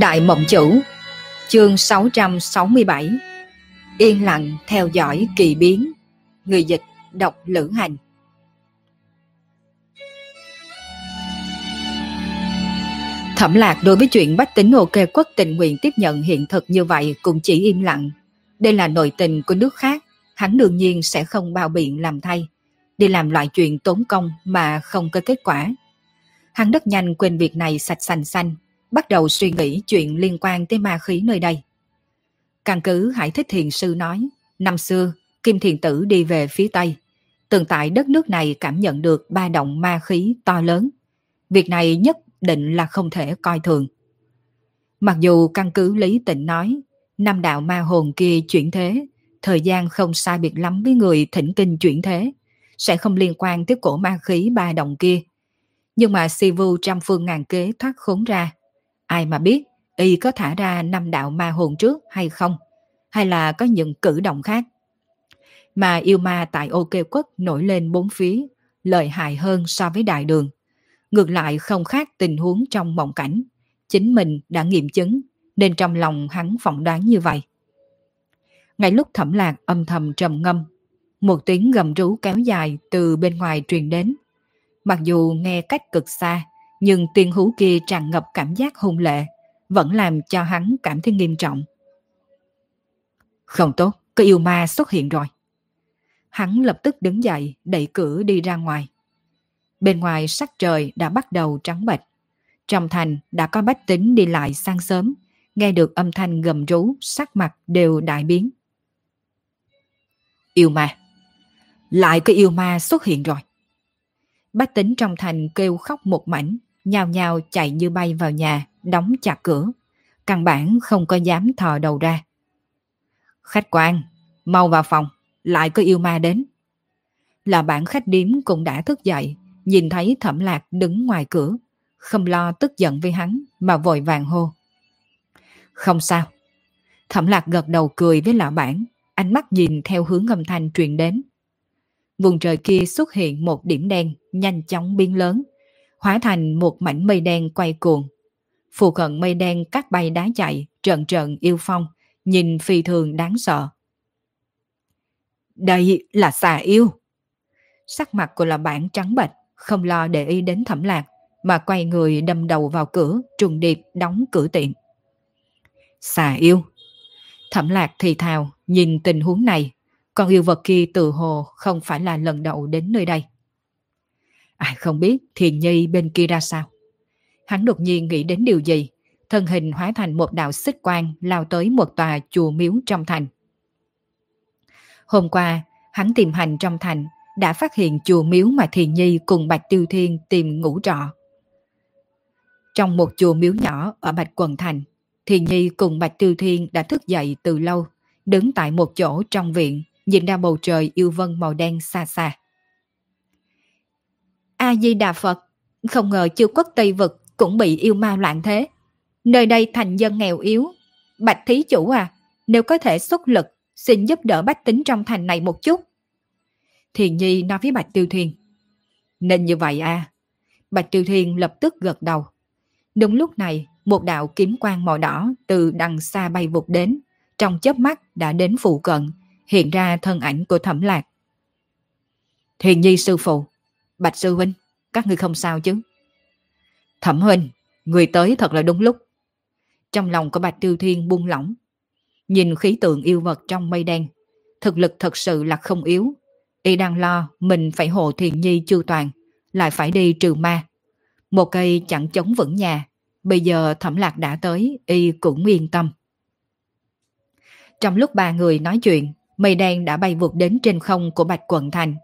Đại Mộng Chủ Chương 667 Yên lặng theo dõi kỳ biến. Người dịch đọc lữ hành. Thẩm lạc đối với chuyện bách tính ok quốc tình nguyện tiếp nhận hiện thực như vậy cũng chỉ im lặng. Đây là nội tình của nước khác, hắn đương nhiên sẽ không bao biện làm thay, đi làm loại chuyện tốn công mà không có kết quả. Hắn rất nhanh quên việc này sạch sành xanh, bắt đầu suy nghĩ chuyện liên quan tới ma khí nơi đây. Căn cứ Hải Thích Thiền Sư nói, năm xưa, Kim Thiền Tử đi về phía Tây, từng tại đất nước này cảm nhận được ba động ma khí to lớn. Việc này nhất định là không thể coi thường. Mặc dù căn cứ Lý Tịnh nói, năm đạo ma hồn kia chuyển thế, thời gian không sai biệt lắm với người thỉnh kinh chuyển thế, sẽ không liên quan tới cổ ma khí ba động kia. Nhưng mà si vu trăm phương ngàn kế thoát khốn ra, Ai mà biết y có thả ra năm đạo ma hồn trước hay không? Hay là có những cử động khác? Mà yêu ma tại Ô kê quốc nổi lên bốn phía, lợi hại hơn so với đại đường. Ngược lại không khác tình huống trong mộng cảnh. Chính mình đã nghiệm chứng, nên trong lòng hắn phỏng đoán như vậy. Ngay lúc thẩm lạc âm thầm trầm ngâm, một tiếng gầm rú kéo dài từ bên ngoài truyền đến. Mặc dù nghe cách cực xa, nhưng tiên hú kia tràn ngập cảm giác hung lệ, vẫn làm cho hắn cảm thấy nghiêm trọng. Không tốt, có yêu ma xuất hiện rồi. Hắn lập tức đứng dậy, đẩy cửa đi ra ngoài. Bên ngoài sắc trời đã bắt đầu trắng bệch. Trong thành đã có bách tính đi lại sang sớm, nghe được âm thanh gầm rú, sắc mặt đều đại biến. Yêu ma. Lại có yêu ma xuất hiện rồi. Bách tính trong thành kêu khóc một mảnh, nhào nhào chạy như bay vào nhà, đóng chặt cửa. Căn bản không có dám thò đầu ra. Khách quan, mau vào phòng, lại có yêu ma đến. Là bản khách điếm cũng đã thức dậy, nhìn thấy thẩm lạc đứng ngoài cửa, không lo tức giận với hắn mà vội vàng hô. Không sao. Thẩm lạc gật đầu cười với lão bản, ánh mắt nhìn theo hướng âm thanh truyền đến. Vùng trời kia xuất hiện một điểm đen nhanh chóng biến lớn, hóa thành một mảnh mây đen quay cuồng. Phù cận mây đen cắt bay đá chạy, trận trận yêu phong, nhìn phi thường đáng sợ. Đây là xà yêu. Sắc mặt của là bản trắng bệch, không lo để ý đến thẩm lạc, mà quay người đâm đầu vào cửa, trùng điệp đóng cửa tiệm. Xà yêu. Thẩm lạc thì thào, nhìn tình huống này, con yêu vật kia tự hồ không phải là lần đầu đến nơi đây. Ai không biết thiền nhi bên kia ra sao. Hắn đột nhiên nghĩ đến điều gì, thân hình hóa thành một đạo xích quang lao tới một tòa chùa miếu trong thành. Hôm qua, hắn tìm hành trong thành, đã phát hiện chùa miếu mà Thiền Nhi cùng Bạch Tiêu Thiên tìm ngủ trọ. Trong một chùa miếu nhỏ ở Bạch Quần Thành, Thiền Nhi cùng Bạch Tiêu Thiên đã thức dậy từ lâu, đứng tại một chỗ trong viện, nhìn ra bầu trời yêu vân màu đen xa xa. A-di-đà Phật, không ngờ chư quốc Tây Vực cũng bị yêu ma loạn thế. Nơi đây thành dân nghèo yếu. Bạch thí chủ à, nếu có thể xuất lực, xin giúp đỡ bách tính trong thành này một chút. Thiền Nhi nói với Bạch Tiêu Thiên. Nên như vậy à. Bạch Tiêu Thiên lập tức gật đầu. Đúng lúc này, một đạo kiếm quang màu đỏ từ đằng xa bay vụt đến, trong chớp mắt đã đến phụ cận, hiện ra thân ảnh của Thẩm Lạc. Thiền Nhi sư phụ, Bạch Sư Huynh, các ngươi không sao chứ? Thẩm Huynh, người tới thật là đúng lúc. Trong lòng của Bạch Tiêu Thiên buông lỏng. Nhìn khí tượng yêu vật trong mây đen, thực lực thật sự là không yếu. Y đang lo mình phải hộ thiền nhi chưa toàn, lại phải đi trừ ma. Một cây chẳng chống vững nhà, bây giờ thẩm lạc đã tới, Y cũng yên tâm. Trong lúc ba người nói chuyện, mây đen đã bay vụt đến trên không của Bạch Quận Thành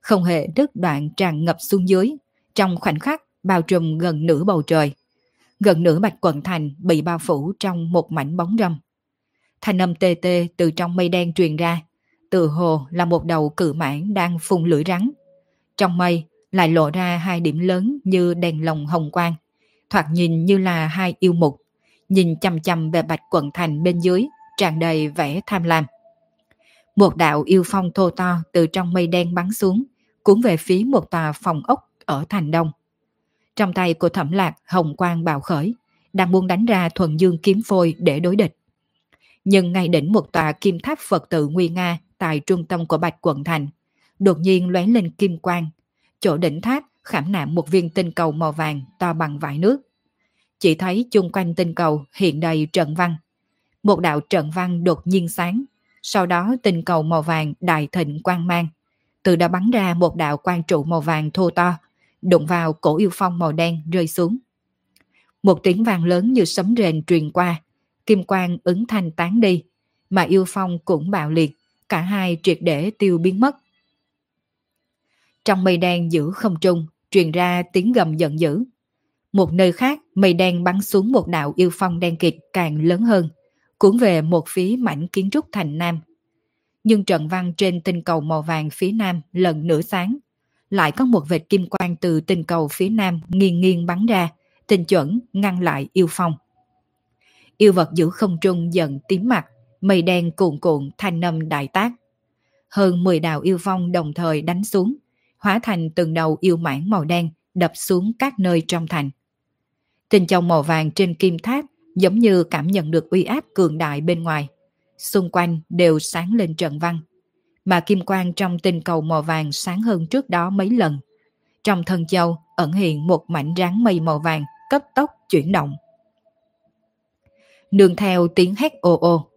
không hề đứt đoạn tràn ngập xuống dưới, trong khoảnh khắc bao trùm gần nửa bầu trời, Gần nửa bạch quận thành bị bao phủ trong một mảnh bóng râm. Thanh âm tê tê từ trong mây đen truyền ra, từ hồ là một đầu cự mãn đang phun lưỡi rắn. Trong mây lại lộ ra hai điểm lớn như đèn lồng hồng quang, thoạt nhìn như là hai yêu mục, nhìn chằm chằm về bạch quận thành bên dưới, tràn đầy vẻ tham lam. Một đạo yêu phong thô to từ trong mây đen bắn xuống, cuốn về phía một tòa phòng ốc ở thành đông. Trong tay của thẩm lạc hồng quang bạo khởi, đang muốn đánh ra thuần dương kiếm phôi để đối địch. Nhưng ngay đỉnh một tòa kim tháp Phật tự Nguy Nga tại trung tâm của Bạch Quận Thành, đột nhiên lóe lên kim quang. Chỗ đỉnh tháp khảm nạm một viên tinh cầu màu vàng to bằng vải nước. Chỉ thấy chung quanh tinh cầu hiện đầy trận văn. Một đạo trận văn đột nhiên sáng, sau đó tinh cầu màu vàng đại thịnh quang mang. Từ đó bắn ra một đạo quang trụ màu vàng thô to, đụng vào cổ yêu phong màu đen rơi xuống. Một tiếng vàng lớn như sấm rền truyền qua, kim quang ứng thanh tán đi, mà yêu phong cũng bạo liệt, cả hai triệt để tiêu biến mất. Trong mây đen giữ không trung, truyền ra tiếng gầm giận dữ. Một nơi khác, mây đen bắn xuống một đạo yêu phong đen kịt càng lớn hơn, cuốn về một phía mảnh kiến trúc thành Nam. Nhưng trận văn trên tinh cầu màu vàng phía Nam lần nửa sáng, lại có một vệt kim quang từ tinh cầu phía Nam nghiêng nghiêng bắn ra, tinh chuẩn ngăn lại yêu phong. Yêu vật giữ không trung dần tím mặt, mây đen cuồn cuộn thanh nâm đại tác. Hơn 10 đạo yêu phong đồng thời đánh xuống, hóa thành từng đầu yêu mãn màu đen đập xuống các nơi trong thành. Tinh châu màu vàng trên kim tháp giống như cảm nhận được uy áp cường đại bên ngoài. Xung quanh đều sáng lên trận văn. Mà kim quang trong tinh cầu màu vàng sáng hơn trước đó mấy lần. Trong thân châu ẩn hiện một mảnh ráng mây màu vàng cấp tốc chuyển động. Nương theo tiếng hét ồ ồ.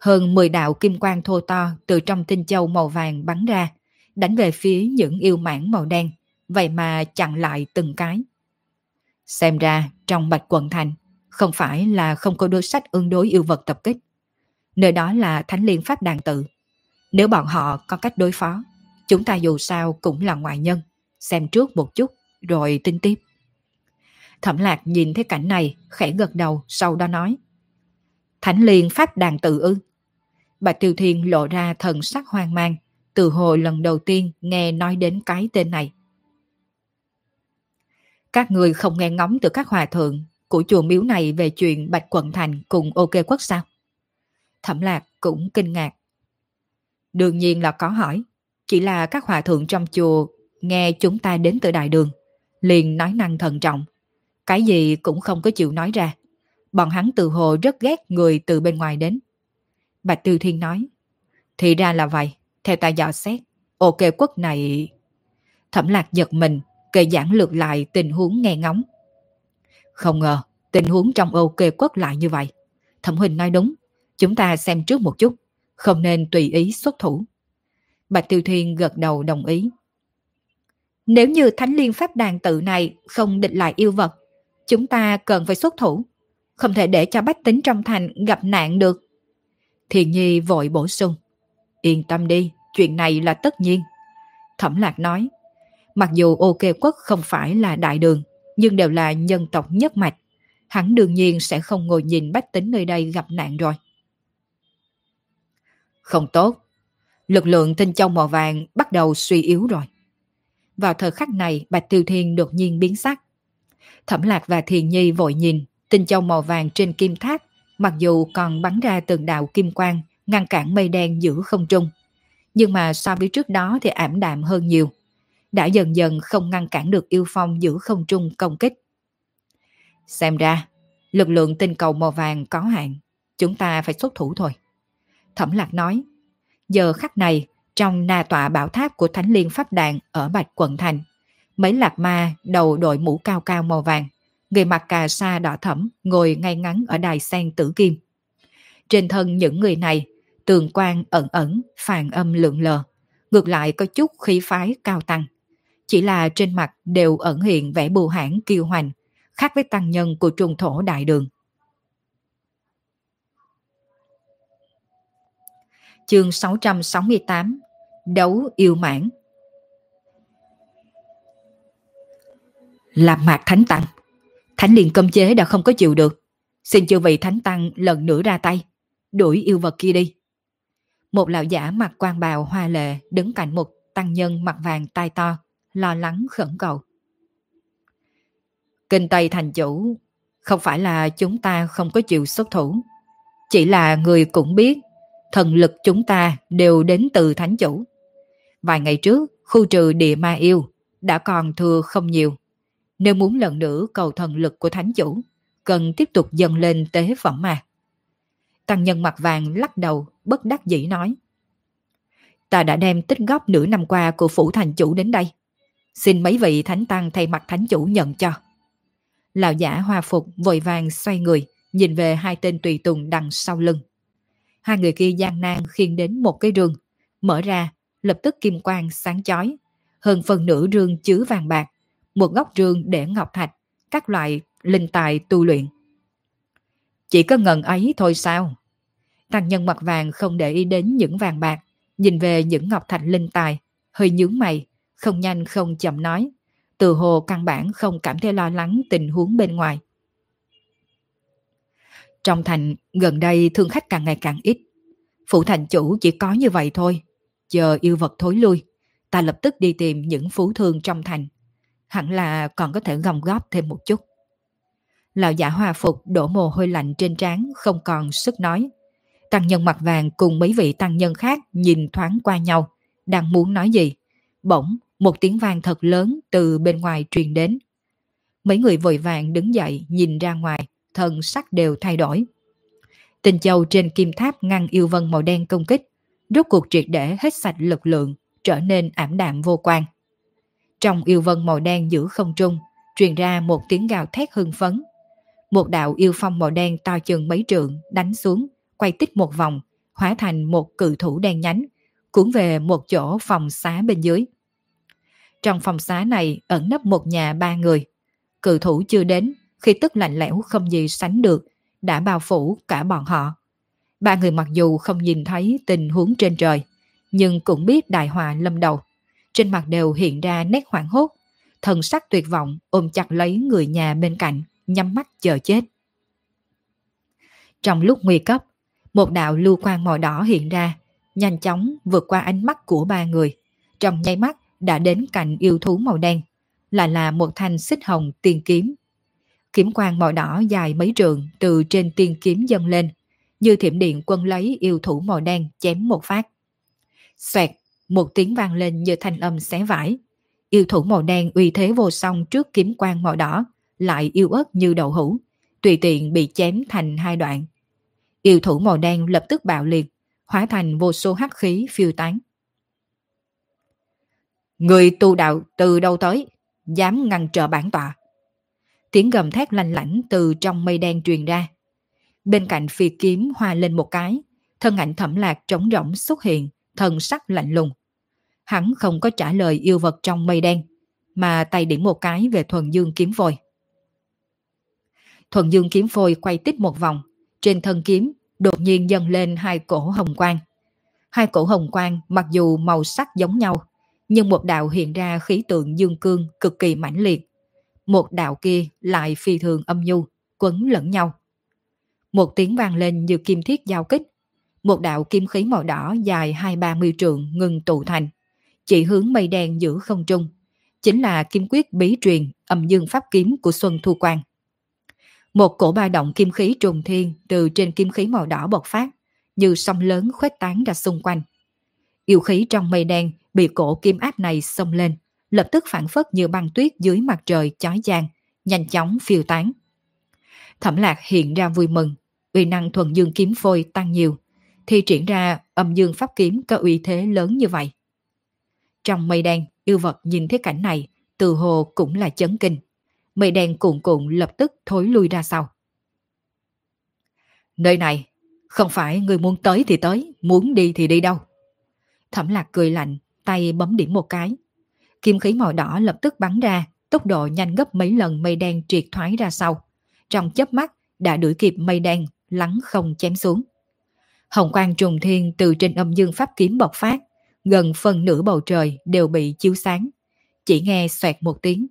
Hơn 10 đạo kim quang thô to từ trong tinh châu màu vàng bắn ra, đánh về phía những yêu mãng màu đen, vậy mà chặn lại từng cái. Xem ra trong bạch quận thành, không phải là không có đối sách ứng đối yêu vật tập kích. Nơi đó là Thánh Liên Pháp Đàn Tự. Nếu bọn họ có cách đối phó, chúng ta dù sao cũng là ngoại nhân. Xem trước một chút, rồi tin tiếp. Thẩm lạc nhìn thấy cảnh này, khẽ gật đầu, sau đó nói. Thánh Liên Pháp Đàn Tự ư. Bà Tiêu Thiên lộ ra thần sắc hoang mang, từ hồi lần đầu tiên nghe nói đến cái tên này. Các người không nghe ngóng từ các hòa thượng của chùa miếu này về chuyện Bạch Quận Thành cùng OK Quốc sao? Thẩm Lạc cũng kinh ngạc. Đương nhiên là có hỏi, chỉ là các hòa thượng trong chùa nghe chúng ta đến từ đại đường, liền nói năng thận trọng. Cái gì cũng không có chịu nói ra. Bọn hắn từ hồ rất ghét người từ bên ngoài đến. Bạch Tư Thiên nói, thì ra là vậy, theo ta dò xét, OK quốc này... Thẩm lạc giật mình, kể giảng lược lại tình huống nghe ngóng. Không ngờ, tình huống trong Âu Kê quốc lại như vậy. Thẩm Huỳnh nói đúng, chúng ta xem trước một chút, không nên tùy ý xuất thủ. Bạch Tiêu Thiên gật đầu đồng ý. Nếu như Thánh Liên Pháp Đàn tự này không địch lại yêu vật, chúng ta cần phải xuất thủ, không thể để cho bách tính trong thành gặp nạn được. Thiền Nhi vội bổ sung. Yên tâm đi, chuyện này là tất nhiên. Thẩm Lạc nói, mặc dù OK quốc không phải là đại đường, nhưng đều là nhân tộc nhất mạch. Hắn đương nhiên sẽ không ngồi nhìn bách tính nơi đây gặp nạn rồi. Không tốt. Lực lượng tinh châu màu vàng bắt đầu suy yếu rồi. Vào thời khắc này, Bạch Tiêu Thiên đột nhiên biến sắc. Thẩm Lạc và Thiền Nhi vội nhìn, tinh châu màu vàng trên kim tháp, mặc dù còn bắn ra từng đạo kim quang, ngăn cản mây đen giữa không trung. Nhưng mà so với trước đó thì ảm đạm hơn nhiều. Đã dần dần không ngăn cản được yêu phong giữ không trung công kích. Xem ra, lực lượng tinh cầu màu vàng có hạn, chúng ta phải xuất thủ thôi. Thẩm lạc nói, giờ khắc này, trong na tọa bảo tháp của Thánh Liên Pháp Đàn ở Bạch Quận Thành, mấy lạc ma đầu đội mũ cao cao màu vàng, người mặc cà sa đỏ thẫm ngồi ngay ngắn ở đài sen tử kim. Trên thân những người này, tường quan ẩn ẩn, phàn âm lượng lờ, ngược lại có chút khí phái cao tăng. Chỉ là trên mặt đều ẩn hiện vẻ bù hãn kiêu hoành, khác với tăng nhân của trung thổ đại đường. Chương 668 Đấu yêu mãn Làm mạc thánh tăng Thánh liền cấm chế đã không có chịu được. Xin chư vị thánh tăng lần nữa ra tay, đuổi yêu vật kia đi. Một lão giả mặc quan bào hoa lệ đứng cạnh một tăng nhân mặt vàng tai to, lo lắng khẩn cầu. Kinh Tây thành chủ, không phải là chúng ta không có chịu xuất thủ. Chỉ là người cũng biết, thần lực chúng ta đều đến từ thánh chủ. Vài ngày trước, khu trừ địa ma yêu đã còn thừa không nhiều. Nếu muốn lần nữa cầu thần lực của thánh chủ, cần tiếp tục dần lên tế phẩm mà. Tăng nhân mặt vàng lắc đầu, bất đắc dĩ nói. Ta đã đem tích góp nửa năm qua của phủ thành chủ đến đây. Xin mấy vị thánh tăng thay mặt thánh chủ nhận cho. Lão giả hoa phục vội vàng xoay người, nhìn về hai tên tùy tùng đằng sau lưng. Hai người kia gian nan khiêng đến một cái rương, mở ra, lập tức kim quang sáng chói. Hơn phần nửa rương chứa vàng bạc, một góc rương để ngọc thạch, các loại linh tài tu luyện. Chỉ có ngần ấy thôi sao? Tăng nhân mặt vàng không để ý đến những vàng bạc, nhìn về những ngọc thạch linh tài, hơi nhướng mày, không nhanh không chậm nói. Từ hồ căn bản không cảm thấy lo lắng tình huống bên ngoài. Trong thành, gần đây thương khách càng ngày càng ít. Phụ thành chủ chỉ có như vậy thôi. Chờ yêu vật thối lui, ta lập tức đi tìm những phú thương trong thành. Hẳn là còn có thể gom góp thêm một chút. Lão giả hòa phục đổ mồ hôi lạnh trên trán không còn sức nói. Tăng nhân mặt vàng cùng mấy vị tăng nhân khác nhìn thoáng qua nhau, đang muốn nói gì. Bỗng, một tiếng vang thật lớn từ bên ngoài truyền đến. Mấy người vội vàng đứng dậy nhìn ra ngoài, thần sắc đều thay đổi. Tình châu trên kim tháp ngăn yêu vân màu đen công kích, rốt cuộc triệt để hết sạch lực lượng, trở nên ảm đạm vô quan. Trong yêu vân màu đen giữ không trung, truyền ra một tiếng gào thét hưng phấn. Một đạo yêu phong màu đen to chừng mấy trượng đánh xuống, quay tích một vòng, hóa thành một cự thủ đen nhánh, cuốn về một chỗ phòng xá bên dưới. Trong phòng xá này ẩn nấp một nhà ba người. Cự thủ chưa đến, khi tức lạnh lẽo không gì sánh được, đã bao phủ cả bọn họ. Ba người mặc dù không nhìn thấy tình huống trên trời, nhưng cũng biết đại họa lâm đầu. Trên mặt đều hiện ra nét hoảng hốt, thần sắc tuyệt vọng ôm chặt lấy người nhà bên cạnh, nhắm mắt chờ chết. Trong lúc nguy cấp, một đạo lưu quang màu đỏ hiện ra, nhanh chóng vượt qua ánh mắt của ba người. Trong nháy mắt đã đến cạnh yêu thú màu đen, lại là một thanh xích hồng tiên kiếm. Kiếm quang màu đỏ dài mấy trường từ trên tiên kiếm dâng lên, như thiểm điện quân lấy yêu thủ màu đen chém một phát. Xoẹt, một tiếng vang lên như thanh âm xé vải. Yêu thủ màu đen uy thế vô song trước kiếm quang màu đỏ, lại yêu ớt như đậu hũ, tùy tiện bị chém thành hai đoạn. Yêu thủ màu đen lập tức bạo liệt, hóa thành vô số hắc khí phiêu tán. Người tu đạo từ đâu tới, dám ngăn trở bản tọa. Tiếng gầm thét lanh lảnh từ trong mây đen truyền ra. Bên cạnh phi kiếm hoa lên một cái, thân ảnh thẩm lạc trống rỗng xuất hiện, thần sắc lạnh lùng. Hắn không có trả lời yêu vật trong mây đen, mà tay điểm một cái về thuần dương kiếm phôi. Thuần dương kiếm phôi quay tích một vòng, trên thân kiếm đột nhiên dâng lên hai cổ hồng quang. Hai cổ hồng quang mặc dù màu sắc giống nhau, nhưng một đạo hiện ra khí tượng dương cương cực kỳ mãnh liệt. Một đạo kia lại phi thường âm nhu, quấn lẫn nhau. Một tiếng vang lên như kim thiết giao kích. Một đạo kim khí màu đỏ dài hai ba mươi trượng ngừng tụ thành. Chỉ hướng mây đen giữa không trung. Chính là kim quyết bí truyền âm dương pháp kiếm của Xuân Thu Quang. Một cổ ba động kim khí trùng thiên từ trên kim khí màu đỏ bộc phát, như sông lớn khuếch tán ra xung quanh. Yêu khí trong mây đen bị cổ kim áp này xông lên, lập tức phản phất như băng tuyết dưới mặt trời chói chang, nhanh chóng phiêu tán. Thẩm lạc hiện ra vui mừng, uy năng thuần dương kiếm phôi tăng nhiều, thì triển ra âm dương pháp kiếm có uy thế lớn như vậy. Trong mây đen, yêu vật nhìn thấy cảnh này, từ hồ cũng là chấn kinh. Mây đen cuộn cuộn lập tức thối lui ra sau. Nơi này, không phải người muốn tới thì tới, muốn đi thì đi đâu. Thẩm lạc cười lạnh, tay bấm điểm một cái. Kim khí màu đỏ lập tức bắn ra, tốc độ nhanh gấp mấy lần mây đen triệt thoái ra sau. Trong chớp mắt đã đuổi kịp mây đen, lắng không chém xuống. Hồng quang trùng thiên từ trên âm dương pháp kiếm bộc phát, gần phần nửa bầu trời đều bị chiếu sáng. Chỉ nghe xoẹt một tiếng,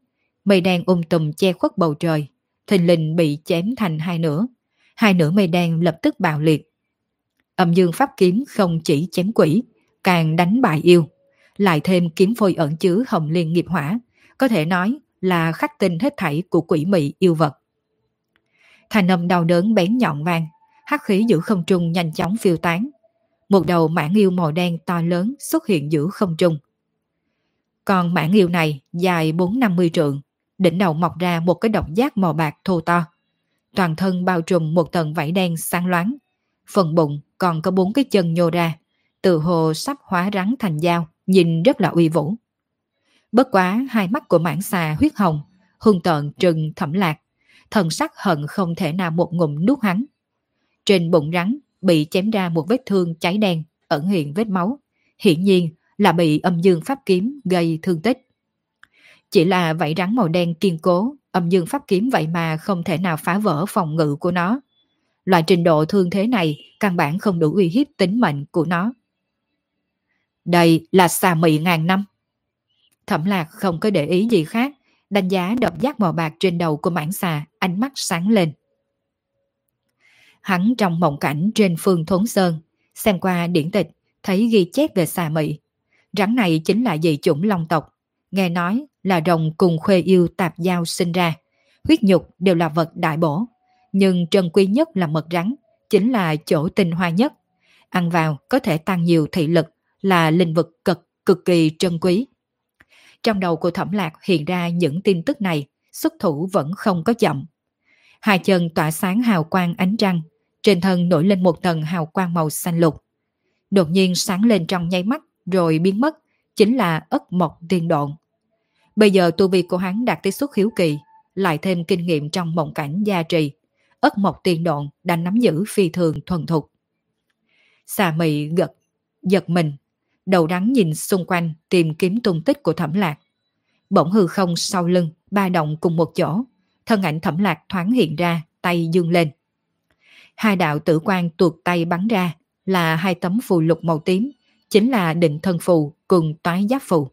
mây đen um tùm che khuất bầu trời, thình lình bị chém thành hai nửa. Hai nửa mây đen lập tức bạo liệt. Âm dương pháp kiếm không chỉ chém quỷ, càng đánh bại yêu. Lại thêm kiếm phôi ẩn chứa hồng liên nghiệp hỏa, có thể nói là khắc tinh hết thảy của quỷ mị yêu vật. Thành âm đau đớn bén nhọn vang, hắc khí giữa không trung nhanh chóng phiêu tán. Một đầu mãng yêu màu đen to lớn xuất hiện giữa không trung. Còn mãng yêu này dài 4-50 trượng, đỉnh đầu mọc ra một cái độc giác màu bạc thô to. Toàn thân bao trùm một tầng vảy đen sáng loáng. Phần bụng còn có bốn cái chân nhô ra, từ hồ sắp hóa rắn thành dao, nhìn rất là uy vũ. Bất quá hai mắt của mãng xà huyết hồng, hung tợn trừng thẩm lạc, thần sắc hận không thể nào một ngụm nuốt hắn. Trên bụng rắn bị chém ra một vết thương cháy đen, ẩn hiện vết máu. Hiển nhiên là bị âm dương pháp kiếm gây thương tích. Chỉ là vảy rắn màu đen kiên cố, âm dương pháp kiếm vậy mà không thể nào phá vỡ phòng ngự của nó. Loại trình độ thương thế này căn bản không đủ uy hiếp tính mệnh của nó. Đây là xà mị ngàn năm. Thẩm lạc không có để ý gì khác, đánh giá độc giác màu bạc trên đầu của mãn xà, ánh mắt sáng lên. Hắn trong mộng cảnh trên phương Thốn Sơn, xem qua điển tịch, thấy ghi chép về xà mị. Rắn này chính là dị chủng long tộc, nghe nói là rồng cùng khuê yêu tạp giao sinh ra. Huyết nhục đều là vật đại bổ, nhưng trân quý nhất là mật rắn, chính là chỗ tinh hoa nhất. Ăn vào có thể tăng nhiều thị lực, là linh vật cực cực kỳ trân quý. Trong đầu của thẩm lạc hiện ra những tin tức này, xuất thủ vẫn không có chậm. Hai chân tỏa sáng hào quang ánh trăng, trên thân nổi lên một tầng hào quang màu xanh lục. Đột nhiên sáng lên trong nháy mắt rồi biến mất, chính là ất mộc tiên độn. Bây giờ tu vi của hắn đạt tới xuất hiếu kỳ, lại thêm kinh nghiệm trong mộng cảnh gia trì. Ất mộc tiên độn đã nắm giữ phi thường thuần thục. Xà mị gật, giật mình, đầu đắng nhìn xung quanh tìm kiếm tung tích của thẩm lạc. Bỗng hư không sau lưng, ba động cùng một chỗ, thân ảnh thẩm lạc thoáng hiện ra, tay dương lên. Hai đạo tử quan tuột tay bắn ra là hai tấm phù lục màu tím, chính là định thân phù cùng toái giáp phù.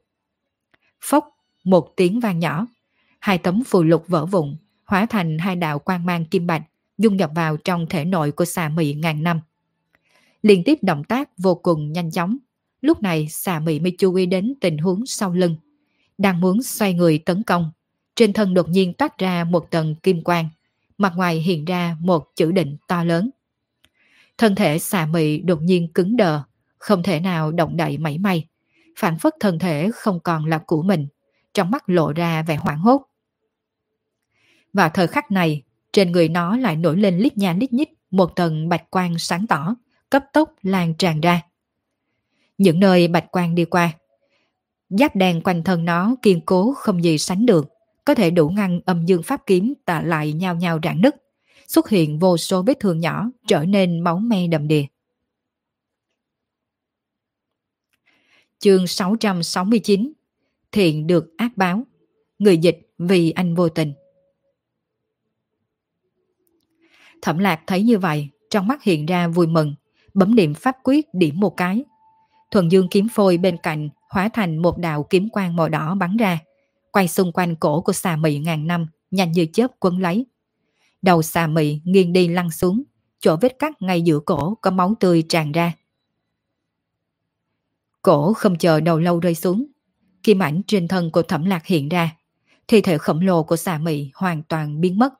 Phốc, một tiếng vang nhỏ, hai tấm phù lục vỡ vụn, hóa thành hai đạo quang mang kim bạch, dung nhập vào trong thể nội của xà mị ngàn năm. Liên tiếp động tác vô cùng nhanh chóng, lúc này xà mị mới chú ý đến tình huống sau lưng. Đang muốn xoay người tấn công, trên thân đột nhiên toát ra một tầng kim quang, mặt ngoài hiện ra một chữ định to lớn. Thân thể xà mị đột nhiên cứng đờ, không thể nào động đậy mảy may, phản phất thân thể không còn là của mình, trong mắt lộ ra vẻ hoảng hốt. Vào thời khắc này, trên người nó lại nổi lên lít nhà lít nhít một tầng bạch quang sáng tỏ, cấp tốc lan tràn ra. Những nơi bạch quang đi qua, giáp đèn quanh thân nó kiên cố không gì sánh được, có thể đủ ngăn âm dương pháp kiếm tạ lại nhau nhau rạn nứt, xuất hiện vô số vết thương nhỏ trở nên máu me đầm đìa. Chương 669 Thiện được ác báo Người dịch vì anh vô tình Thẩm lạc thấy như vậy, trong mắt hiện ra vui mừng, bấm niệm pháp quyết điểm một cái. Thuần dương kiếm phôi bên cạnh hóa thành một đạo kiếm quang màu đỏ bắn ra, quay xung quanh cổ của xà mị ngàn năm, nhanh như chớp quấn lấy. Đầu xà mị nghiêng đi lăn xuống, chỗ vết cắt ngay giữa cổ có máu tươi tràn ra. Cổ không chờ đầu lâu rơi xuống, kim ảnh trên thân của thẩm lạc hiện ra, thi thể khổng lồ của xà mị hoàn toàn biến mất.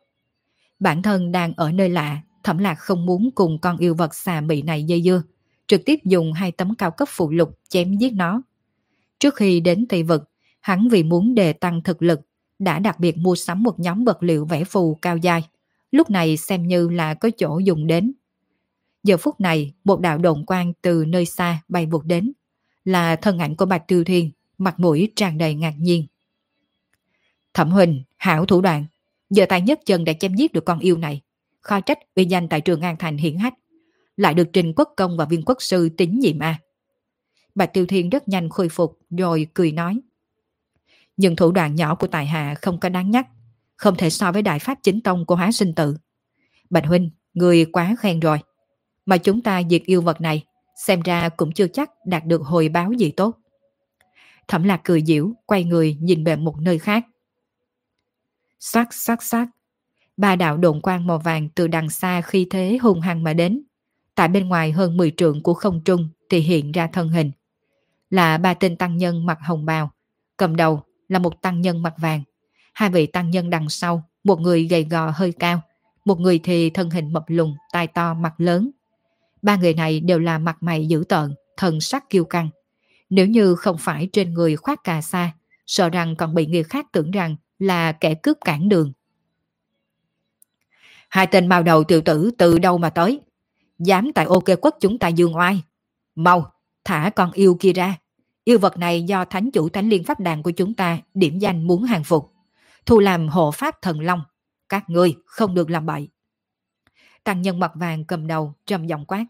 Bản thân đang ở nơi lạ, thẩm lạc không muốn cùng con yêu vật xà mị này dây dưa, trực tiếp dùng hai tấm cao cấp phụ lục chém giết nó. Trước khi đến Tây Vực, hắn vì muốn đề tăng thực lực, đã đặc biệt mua sắm một nhóm vật liệu vẽ phù cao dài. Lúc này xem như là có chỗ dùng đến. Giờ phút này, một đạo đồn quang từ nơi xa bay vụt đến, là thân ảnh của Bạch Tiêu Thiên, mặt mũi tràn đầy ngạc nhiên. Thẩm Huỳnh, hảo thủ đoạn, giờ tay nhất chân đã chém giết được con yêu này. Kho trách uy danh tại trường An Thành hiển hách, lại được Trình Quốc Công và Viên Quốc Sư tín nhiệm à. Bạch Tiêu Thiên rất nhanh khôi phục rồi cười nói. Nhưng thủ đoạn nhỏ của tài hạ không có đáng nhắc, không thể so với đại pháp chính tông của hóa sinh tự. Bạch Huynh, người quá khen rồi. Mà chúng ta diệt yêu vật này, xem ra cũng chưa chắc đạt được hồi báo gì tốt. Thẩm lạc cười diễu, quay người nhìn về một nơi khác. Sắc sắc sắc. Ba đạo đồn quang màu vàng từ đằng xa khi thế hùng hăng mà đến. Tại bên ngoài hơn 10 trượng của không trung thì hiện ra thân hình. Là ba tên tăng nhân mặc hồng bào. Cầm đầu là một tăng nhân mặc vàng. Hai vị tăng nhân đằng sau, một người gầy gò hơi cao, một người thì thân hình mập lùn, tai to mặt lớn. Ba người này đều là mặt mày dữ tợn, thần sắc kiêu căng. Nếu như không phải trên người khoác cà sa, sợ rằng còn bị người khác tưởng rằng là kẻ cướp cản đường. Hai tên mao đầu tiểu tử từ đâu mà tới? Dám tại ok quốc chúng ta dương oai. Mau, thả con yêu kia ra. Yêu vật này do thánh chủ thánh liên pháp đàn của chúng ta điểm danh muốn hàng phục. Thu làm hộ pháp thần long. Các ngươi không được làm bậy. Tăng nhân mặt vàng cầm đầu trầm giọng quát.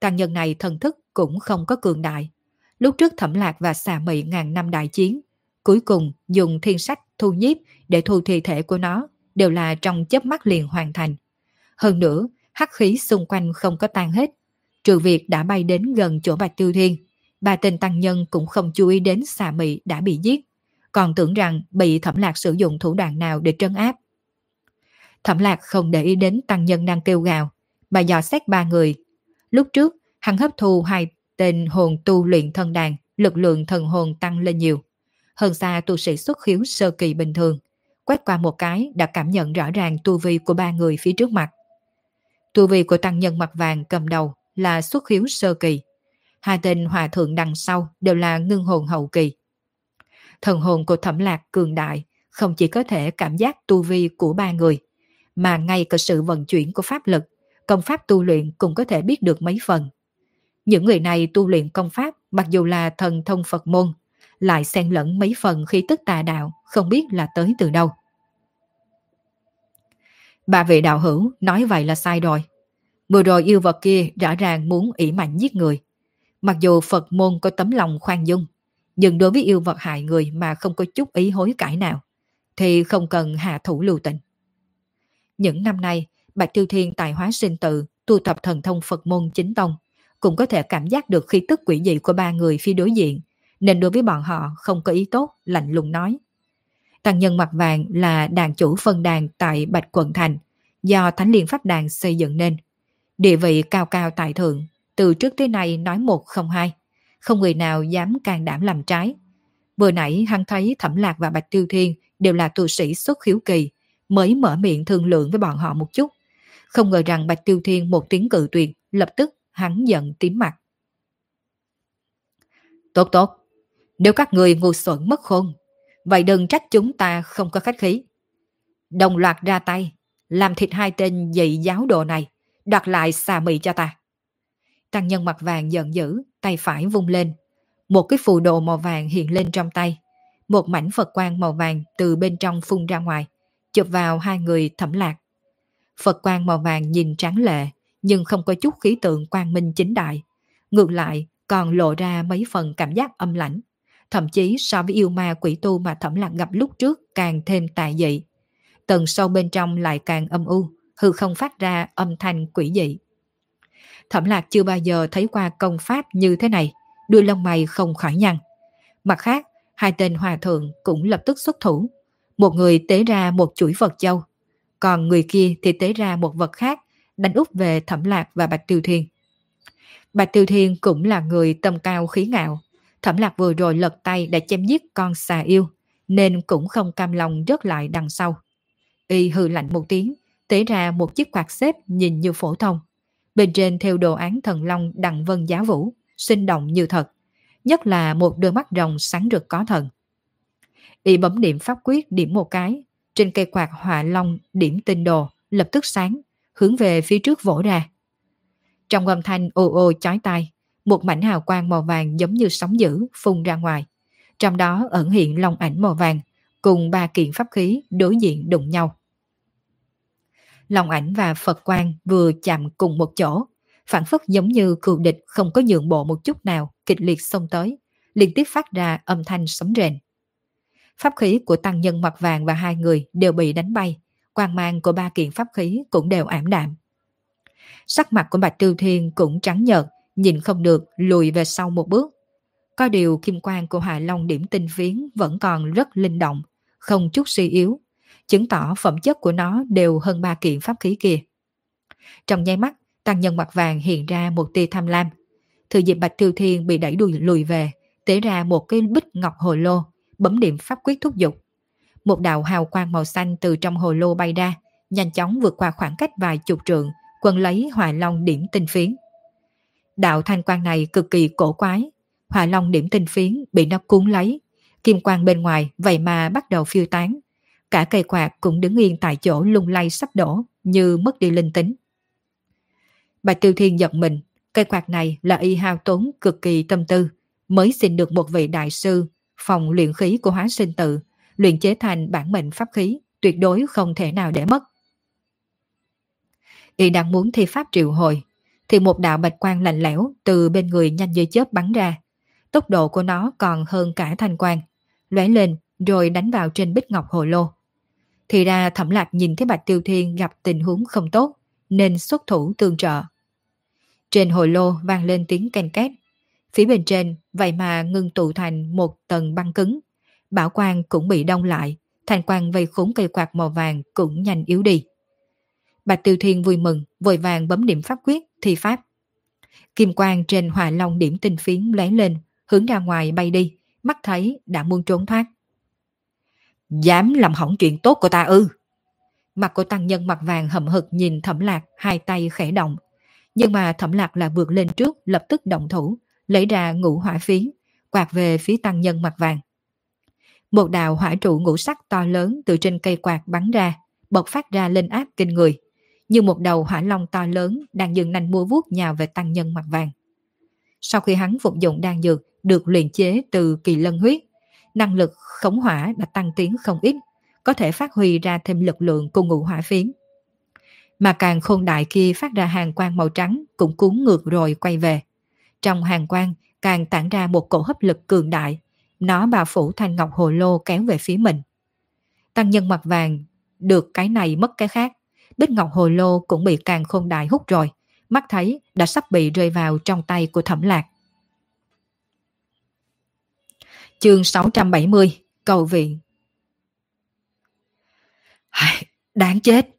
Tăng nhân này thần thức cũng không có cường đại. Lúc trước thẩm lạc và xà mị ngàn năm đại chiến, cuối cùng dùng thiên sách thu nhiếp để thu thi thể của nó đều là trong chớp mắt liền hoàn thành. Hơn nữa, hắc khí xung quanh không có tan hết. Trừ việc đã bay đến gần chỗ Bạch Tiêu Thiên, ba tên tăng nhân cũng không chú ý đến xà mị đã bị giết, còn tưởng rằng bị thẩm lạc sử dụng thủ đoạn nào để trấn áp. Thẩm lạc không để ý đến tăng nhân đang kêu gào, mà dò xét ba người. Lúc trước, hắn hấp thu hai tên hồn tu luyện thân đàn, lực lượng thần hồn tăng lên nhiều. Hơn xa tu sĩ xuất khiếu sơ kỳ bình thường. Quét qua một cái đã cảm nhận rõ ràng tu vi của ba người phía trước mặt. Tu vi của tăng nhân mặt vàng cầm đầu là xuất hiếu sơ kỳ. Hai tên hòa thượng đằng sau đều là ngưng hồn hậu kỳ. Thần hồn của thẩm lạc cường đại không chỉ có thể cảm giác tu vi của ba người, mà ngay cả sự vận chuyển của pháp lực, công pháp tu luyện cũng có thể biết được mấy phần. Những người này tu luyện công pháp mặc dù là thần thông Phật môn, lại xen lẫn mấy phần khi tức tà đạo, không biết là tới từ đâu. Bà vị đạo hữu nói vậy là sai rồi. Vừa rồi yêu vật kia rõ ràng muốn ỷ mạnh giết người. Mặc dù Phật môn có tấm lòng khoan dung, nhưng đối với yêu vật hại người mà không có chút ý hối cải nào, thì không cần hạ thủ lưu tình. Những năm nay, Bạch Tiêu Thiên tài hóa sinh tự, tu tập thần thông Phật môn chính tông, cũng có thể cảm giác được khí tức quỷ dị của ba người phía đối diện, nên đối với bọn họ không có ý tốt, lạnh lùng nói. Tăng nhân mặt vàng là đàn chủ phân đàn tại Bạch Quận Thành, do Thánh Liên Pháp Đàn xây dựng nên. Địa vị cao cao tại thượng, từ trước tới nay nói một không hai, không người nào dám can đảm làm trái. Vừa nãy hắn thấy Thẩm Lạc và Bạch Tiêu Thiên đều là tu sĩ xuất khiếu kỳ, mới mở miệng thương lượng với bọn họ một chút. Không ngờ rằng Bạch Tiêu Thiên một tiếng cự tuyệt, lập tức hắn giận tím mặt. Tốt tốt, nếu các người ngu xuẩn mất khôn, vậy đừng trách chúng ta không có khách khí. Đồng loạt ra tay, làm thịt hai tên dạy giáo đồ này, đoạt lại xà mị cho ta. Tăng nhân mặt vàng giận dữ, tay phải vung lên. Một cái phù đồ màu vàng hiện lên trong tay. Một mảnh Phật quang màu vàng từ bên trong phun ra ngoài, chụp vào hai người thẩm lạc. Phật quang màu vàng nhìn trắng lệ, nhưng không có chút khí tượng quang minh chính đại. Ngược lại, còn lộ ra mấy phần cảm giác âm lãnh. Thậm chí so với yêu ma quỷ tu mà thẩm lạc gặp lúc trước càng thêm tà dị. Tầng sâu bên trong lại càng âm u, hư không phát ra âm thanh quỷ dị. Thẩm lạc chưa bao giờ thấy qua công pháp như thế này, đuôi lông mày không khỏi nhăn. Mặt khác, hai tên hòa thượng cũng lập tức xuất thủ. Một người tế ra một chuỗi vật châu, còn người kia thì tế ra một vật khác, đánh úp về thẩm lạc và Bạch Tiêu Thiên. Bạch Tiêu Thiên cũng là người tâm cao khí ngạo. Thẩm lạc vừa rồi lật tay đã chém giết con xà yêu, nên cũng không cam lòng rớt lại đằng sau. Y hư lạnh một tiếng, tế ra một chiếc quạt xếp nhìn như phổ thông. Bên trên theo đồ án thần long đặng vân giá vũ, sinh động như thật. Nhất là một đôi mắt rồng sáng rực có thần. Y bấm điểm pháp quyết điểm một cái, trên cây quạt hỏa long điểm tinh đồ, lập tức sáng, hướng về phía trước vỗ ra. Trong âm thanh ồ ồ chói tai, một mảnh hào quang màu vàng giống như sóng dữ phun ra ngoài. Trong đó ẩn hiện long ảnh màu vàng, cùng ba kiện pháp khí đối diện đụng nhau. Long ảnh và Phật quang vừa chạm cùng một chỗ, phản phất giống như cựu địch không có nhượng bộ một chút nào, kịch liệt xông tới, liên tiếp phát ra âm thanh sấm rền. Pháp khí của tăng nhân mặt vàng và hai người đều bị đánh bay, quang mang của ba kiện pháp khí cũng đều ảm đạm. Sắc mặt của Bạch Tiêu Thiên cũng trắng nhợt, nhìn không được lùi về sau một bước. Có điều kim quang của Hạ Long điểm tinh phiến vẫn còn rất linh động, không chút suy yếu. chứng tỏ phẩm chất của nó đều hơn ba kiện pháp khí kia. Trong nháy mắt, tăng nhân mặt vàng hiện ra một tia tham lam. Thừa dịp Bạch Tiêu Thiên bị đẩy đuổi lùi về, tế ra một cái bích ngọc hồ lô, bấm điểm pháp quyết thúc dục. Một đạo hào quang màu xanh từ trong hồ lô bay ra, nhanh chóng vượt qua khoảng cách vài chục trượng, quân lấy hỏa long điểm tinh phiến. Đạo thanh quang này cực kỳ cổ quái, hỏa long điểm tinh phiến bị nó cuốn lấy, kim quang bên ngoài vậy mà bắt đầu phiêu tán. Cả cây quạt cũng đứng yên tại chỗ lung lay sắp đổ, như mất đi linh tính. Bạch Tiêu Thiên giật mình, cây quạt này là y hao tốn cực kỳ tâm tư, mới xin được một vị đại sư phòng luyện khí của hóa sinh tự, luyện chế thành bản mệnh pháp khí, tuyệt đối không thể nào để mất. Y đang muốn thi pháp triệu hồi, thì một đạo bạch quang lạnh lẽo từ bên người nhanh như chớp bắn ra. Tốc độ của nó còn hơn cả thanh quang, lóe lên rồi đánh vào trên bích ngọc hồ lô. Thì ra thẩm lạc nhìn thấy Bạch Tiêu Thiên gặp tình huống không tốt, nên xuất thủ tương trợ. Trên hồ lô vang lên tiếng canh két. Phía bên trên vậy mà ngưng tụ thành một tầng băng cứng. Bảo quang cũng bị đông lại, thành quang vây khốn cây quạt màu vàng cũng nhanh yếu đi. Bạch Tiêu Thiên vui mừng, vội vàng bấm điểm pháp quyết, thi pháp. Kim quang trên hỏa long điểm tinh phiến lóe lên, hướng ra ngoài bay đi, mắt thấy đã muốn trốn thoát. Dám làm hỏng chuyện tốt của ta ư? Mặt của tăng nhân mặt vàng hậm hực nhìn thẩm lạc, hai tay khẽ động. Nhưng mà thẩm lạc là vượt lên trước, lập tức động thủ, lấy ra ngũ hỏa phiến, quạt về phía tăng nhân mặt vàng. Một đạo hỏa trụ ngũ sắc to lớn từ trên cây quạt bắn ra, bộc phát ra lên áp kinh người như một đầu hỏa long to lớn đang dừng nành mua vuốt nhào về tăng nhân mặt vàng. Sau khi hắn phục dụng đan dược được luyện chế từ kỳ lân huyết, năng lực khống hỏa đã tăng tiến không ít, có thể phát huy ra thêm lực lượng của ngũ hỏa phiến. Mà càng khôn đại kia phát ra hàng quang màu trắng cũng cuốn ngược rồi quay về. Trong hàng quang càng tản ra một cổ hấp lực cường đại, nó bao phủ thanh ngọc hồ lô kéo về phía mình. Tăng nhân mặt vàng được cái này mất cái khác, Bích Ngọc Hồ Lô cũng bị càng khôn đại hút rồi, mắt thấy đã sắp bị rơi vào trong tay của thẩm lạc. Chương 670 Cầu viện Đáng chết!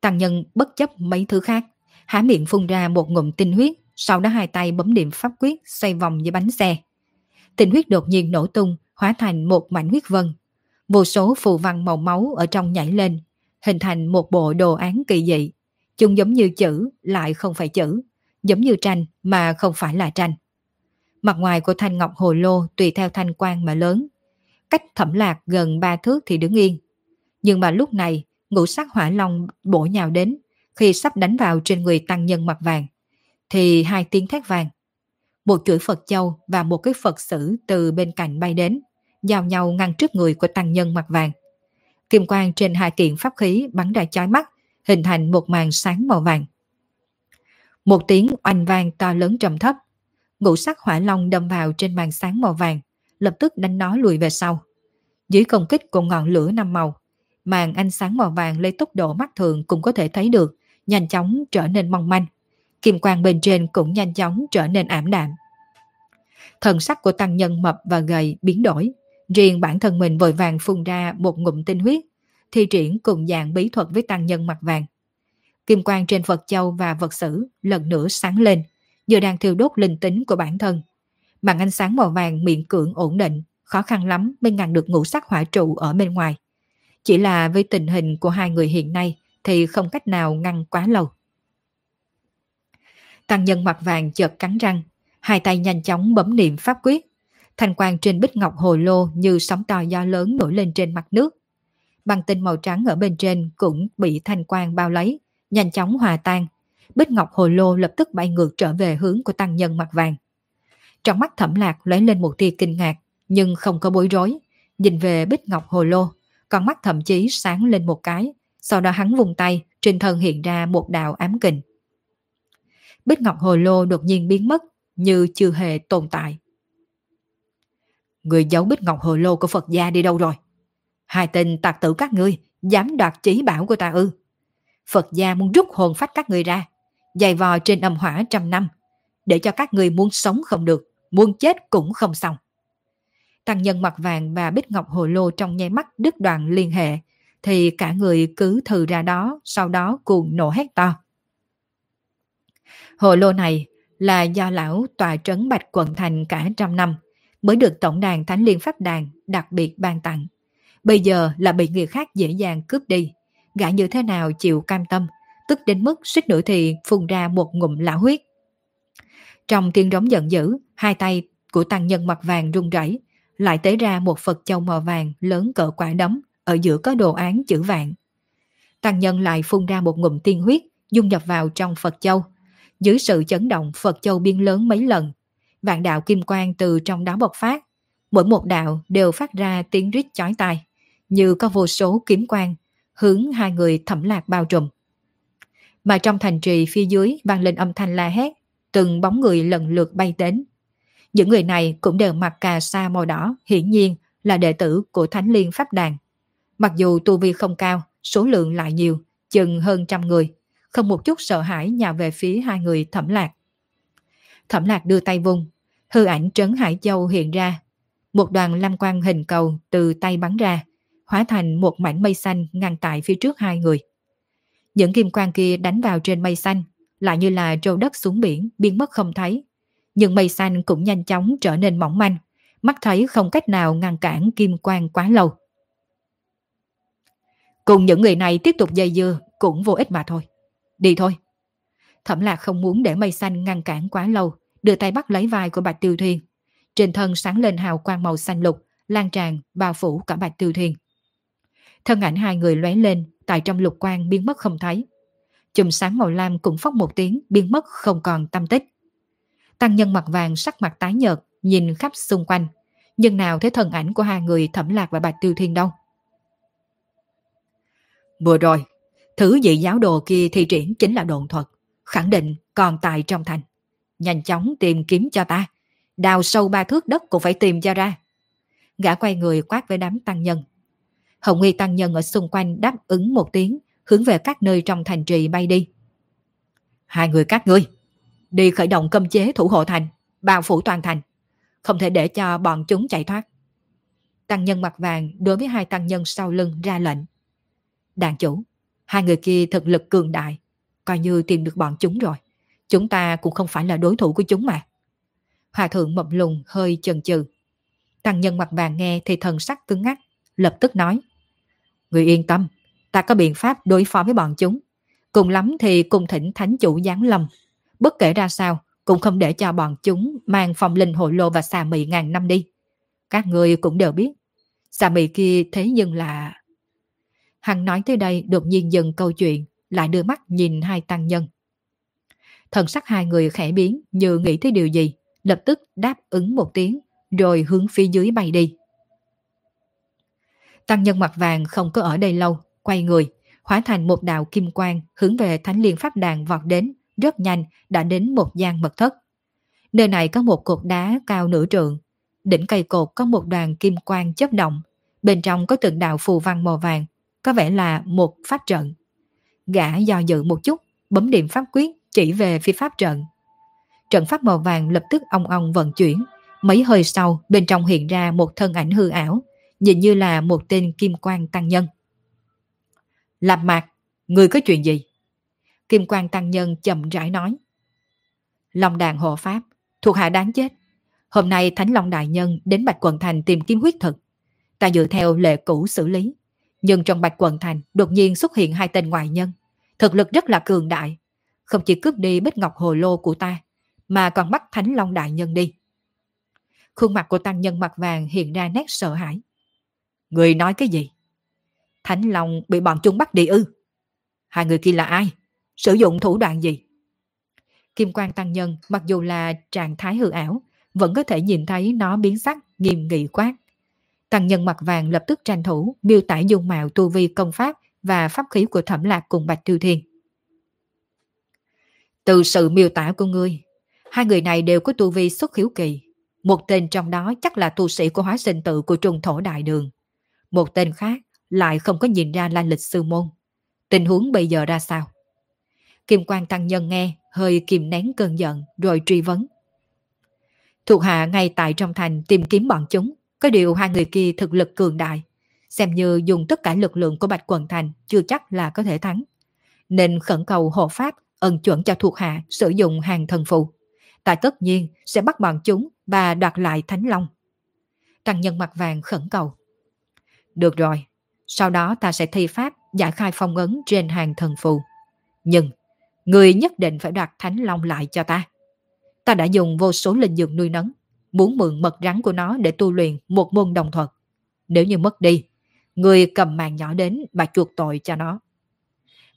Tăng nhân bất chấp mấy thứ khác, há miệng phun ra một ngụm tinh huyết, sau đó hai tay bấm điểm pháp quyết xoay vòng như bánh xe. Tinh huyết đột nhiên nổ tung, hóa thành một mảnh huyết vân. Vô số phù văn màu máu ở trong nhảy lên, hình thành một bộ đồ án kỳ dị. Chúng giống như chữ, lại không phải chữ, giống như tranh mà không phải là tranh. Mặt ngoài của thanh ngọc hồ lô tùy theo thanh quan mà lớn. Cách thẩm lạc gần ba thước thì đứng yên. Nhưng mà lúc này, ngũ sắc hỏa long bổ nhào đến, khi sắp đánh vào trên người tăng nhân mặt vàng, thì hai tiếng thét vàng. Một chuỗi Phật châu và một cái Phật sử từ bên cạnh bay đến, giao nhau ngăn trước người của tăng nhân mặt vàng. Kim quang trên hai kiện pháp khí bắn ra chói mắt, hình thành một màn sáng màu vàng. Một tiếng oanh vang to lớn trầm thấp, ngũ sắc hỏa long đâm vào trên màn sáng màu vàng, lập tức đánh nó lùi về sau. Dưới công kích của ngọn lửa năm màu, màn ánh sáng màu vàng lấy tốc độ mắt thường cũng có thể thấy được, nhanh chóng trở nên mong manh. Kim quang bên trên cũng nhanh chóng trở nên ảm đạm. Thần sắc của tăng nhân mập và gầy biến đổi, Riêng bản thân mình vội vàng phun ra một ngụm tinh huyết, thi triển cùng dạng bí thuật với tăng nhân mặt vàng. Kim quang trên Phật Châu và vật sử lần nữa sáng lên, như đang thiêu đốt linh tính của bản thân. Bằng ánh sáng màu vàng miệng cưỡng ổn định, khó khăn lắm mới ngăn được ngũ sắc hỏa trụ ở bên ngoài. Chỉ là với tình hình của hai người hiện nay thì không cách nào ngăn quá lâu. Tăng nhân mặt vàng chợt cắn răng, hai tay nhanh chóng bấm niệm pháp quyết, Thanh quang trên bích ngọc hồ lô như sóng to gió lớn nổi lên trên mặt nước. Băng tinh màu trắng ở bên trên cũng bị thanh quang bao lấy, nhanh chóng hòa tan. Bích ngọc hồ lô lập tức bay ngược trở về hướng của tăng nhân mặt vàng. Trong mắt thẩm lạc lóe lên một tia kinh ngạc, nhưng không có bối rối. Nhìn về bích ngọc hồ lô, con mắt thậm chí sáng lên một cái, sau đó hắn vùng tay, trên thân hiện ra một đạo ám kình. Bích ngọc hồ lô đột nhiên biến mất, như chưa hề tồn tại. Người giấu bích ngọc hồ lô của Phật gia đi đâu rồi? Hai tên tạc tử các ngươi dám đoạt chỉ bảo của ta ư. Phật gia muốn rút hồn phách các ngươi ra, dày vò trên âm hỏa trăm năm, để cho các ngươi muốn sống không được, muốn chết cũng không xong. Tăng nhân mặt vàng và bích ngọc hồ lô trong nháy mắt đứt đoạn liên hệ, thì cả người cứ thừ ra đó, sau đó cuồng nổ hét to. Hồ lô này là do lão tòa trấn Bạch Quận Thành cả trăm năm, mới được Tổng đàn Thánh Liên Pháp Đàn đặc biệt ban tặng. Bây giờ là bị người khác dễ dàng cướp đi. Gã như thế nào chịu cam tâm, tức đến mức suýt nữa thì phun ra một ngụm lão huyết. Trong tiếng rống giận dữ, hai tay của tăng nhân mặt vàng run rẩy, lại tế ra một Phật châu màu vàng lớn cỡ quả đấm, ở giữa có đồ án chữ vạn. Tăng nhân lại phun ra một ngụm tiên huyết, dung nhập vào trong Phật châu. Dưới sự chấn động, Phật châu biên lớn mấy lần. Vạn đạo kim quang từ trong đó bộc phát. Mỗi một đạo đều phát ra tiếng rít chói tai, như có vô số kiếm quang, hướng hai người thẩm lạc bao trùm. Mà trong thành trì phía dưới vang lên âm thanh la hét, từng bóng người lần lượt bay đến. Những người này cũng đều mặc cà sa màu đỏ, hiển nhiên là đệ tử của Thánh Liên Pháp Đàn. Mặc dù tu vi không cao, số lượng lại nhiều, chừng hơn trăm người, không một chút sợ hãi nhào về phía hai người thẩm lạc. Thẩm lạc đưa tay vung, hư ảnh trấn Hải Châu hiện ra. Một đoàn lam quang hình cầu từ tay bắn ra, hóa thành một mảnh mây xanh ngăn tại phía trước hai người. Những kim quang kia đánh vào trên mây xanh, lại như là trâu đất xuống biển, biến mất không thấy. Nhưng mây xanh cũng nhanh chóng trở nên mỏng manh, mắt thấy không cách nào ngăn cản kim quang quá lâu. Cùng những người này tiếp tục dây dưa cũng vô ích mà thôi. Đi thôi. Thẩm lạc không muốn để mây xanh ngăn cản quá lâu, đưa tay bắt lấy vai của Bạch Tiêu thiên, Trên thân sáng lên hào quang màu xanh lục, lan tràn, bao phủ cả Bạch Tiêu thiên. Thân ảnh hai người lóe lên, tại trong lục quang biến mất không thấy. Chùm sáng màu lam cũng phóc một tiếng, biến mất không còn tâm tích. Tăng nhân mặt vàng sắc mặt tái nhợt, nhìn khắp xung quanh. Nhưng nào thấy thân ảnh của hai người thẩm lạc và Bạch Tiêu Thiên đâu? Vừa rồi, thứ dị giáo đồ kia thi triển chính là đồn thuật, khẳng định còn tại trong thành. Nhanh chóng tìm kiếm cho ta, đào sâu ba thước đất cũng phải tìm cho ra. Gã quay người quát với đám tăng nhân. Hồng Nghi tăng nhân ở xung quanh đáp ứng một tiếng, hướng về các nơi trong thành trì bay đi. Hai người các ngươi, đi khởi động cấm chế thủ hộ thành, bao phủ toàn thành. Không thể để cho bọn chúng chạy thoát. Tăng nhân mặt vàng đối với hai tăng nhân sau lưng ra lệnh. Đàn chủ, hai người kia thực lực cường đại, coi như tìm được bọn chúng rồi. Chúng ta cũng không phải là đối thủ của chúng mà. Hòa thượng mập lùng hơi chần chừ. Tăng nhân mặt vàng nghe thì thần sắc cứng ngắc, lập tức nói. Người yên tâm, ta có biện pháp đối phó với bọn chúng. Cùng lắm thì cùng thỉnh thánh chủ giáng lâm. Bất kể ra sao, cũng không để cho bọn chúng mang phong linh hội lô và xà mị ngàn năm đi. Các người cũng đều biết, xà mị kia thế nhưng là... Hằng nói tới đây đột nhiên dừng câu chuyện, lại đưa mắt nhìn hai tăng nhân. Thần sắc hai người khẽ biến như nghĩ tới điều gì, lập tức đáp ứng một tiếng, rồi hướng phía dưới bay đi. Tăng nhân mặt vàng không có ở đây lâu, quay người, hóa thành một đạo kim quang hướng về Thánh Liên Pháp Đàn vọt đến, rất nhanh đã đến một gian mật thất. Nơi này có một cột đá cao nửa trượng, đỉnh cây cột có một đoàn kim quang chấp động, bên trong có từng đạo phù văn màu vàng, có vẻ là một pháp trận. Gã do dự một chút, bấm điểm pháp quyết chỉ về phía pháp trận. Trận pháp màu vàng lập tức ong ong vận chuyển, mấy hơi sau bên trong hiện ra một thân ảnh hư ảo, nhìn như là một tên kim quang tăng nhân. Lạp mạc, người có chuyện gì? Kim quang tăng nhân chậm rãi nói. Long đàn hộ pháp, thuộc hạ đáng chết. Hôm nay Thánh Long Đại Nhân đến Bạch Quận Thành tìm kiếm huyết thực. Ta dựa theo lệ cũ xử lý. Nhưng trong Bạch Quận Thành đột nhiên xuất hiện hai tên ngoại nhân. Thực lực rất là cường đại. Không chỉ cướp đi bích ngọc hồ lô của ta, mà còn bắt Thánh Long Đại Nhân đi. Khuôn mặt của tăng nhân mặt vàng hiện ra nét sợ hãi. Người nói cái gì? Thánh Long bị bọn chúng bắt đi ư? Hai người kia là ai? Sử dụng thủ đoạn gì? Kim quan tăng nhân mặc dù là trạng thái hư ảo, vẫn có thể nhìn thấy nó biến sắc, nghiêm nghị quát. Tăng nhân mặt vàng lập tức tranh thủ, miêu tả dung mạo tu vi công pháp và pháp khí của thẩm lạc cùng Bạch Tiêu Thiên. Từ sự miêu tả của ngươi, hai người này đều có tu vi xuất khiếu kỳ. Một tên trong đó chắc là tu sĩ của hóa sinh tự của trùng thổ đại đường. Một tên khác lại không có nhìn ra lan lịch sư môn. Tình huống bây giờ ra sao? Kim quan tăng nhân nghe, hơi kìm nén cơn giận, rồi truy vấn. Thuộc hạ ngay tại trong thành tìm kiếm bọn chúng, có điều hai người kia thực lực cường đại. xem như dùng tất cả lực lượng của Bạch Quần Thành chưa chắc là có thể thắng. Nên khẩn cầu hộ pháp ân chuẩn cho thuộc hạ sử dụng hàng thần phù. Ta tất nhiên sẽ bắt bọn chúng và đoạt lại Thánh Long. Tăng nhân mặt vàng khẩn cầu. Được rồi, sau đó ta sẽ thi pháp giải khai phong ấn trên hàng thần phù. Nhưng, người nhất định phải đoạt Thánh Long lại cho ta. Ta đã dùng vô số linh dược nuôi nấng, muốn mượn mật rắn của nó để tu luyện một môn đồng thuật. Nếu như mất đi, người cầm màn nhỏ đến và chuộc tội cho nó.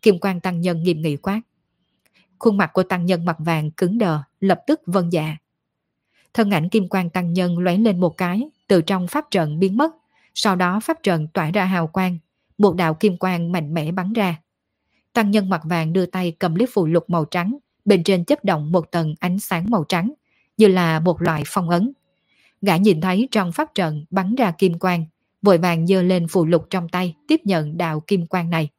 Kim quan tăng nhân nghiêm nghị quát. Khuôn mặt của tăng nhân mặt vàng cứng đờ, lập tức vân dạ. Thân ảnh kim quang tăng nhân lóe lên một cái, từ trong pháp trận biến mất, sau đó pháp trận tỏa ra hào quang, một đạo kim quang mạnh mẽ bắn ra. Tăng nhân mặt vàng đưa tay cầm lấy phù lục màu trắng, bên trên chấp động một tầng ánh sáng màu trắng, như là một loại phong ấn. Gã nhìn thấy trong pháp trận bắn ra kim quang, vội vàng giơ lên phù lục trong tay tiếp nhận đạo kim quang này.